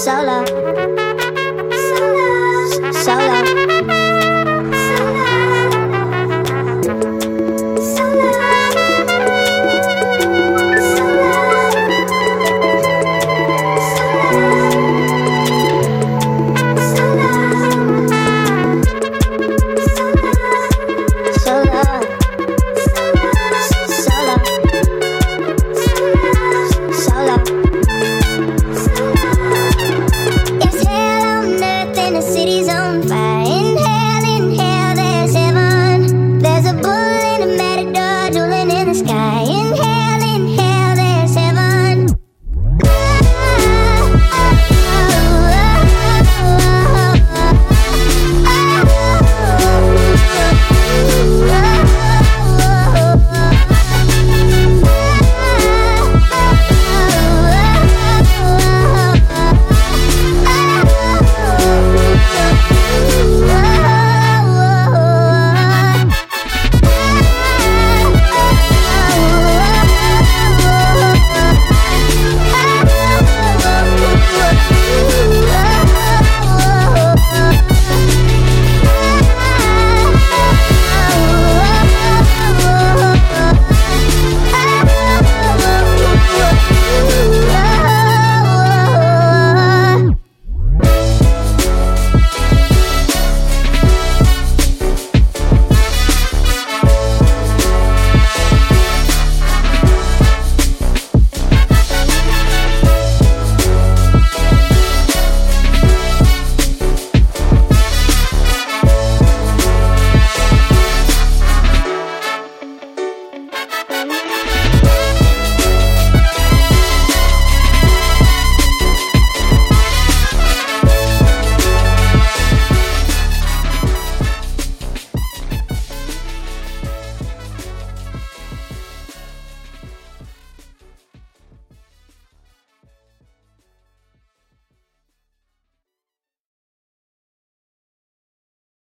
solo.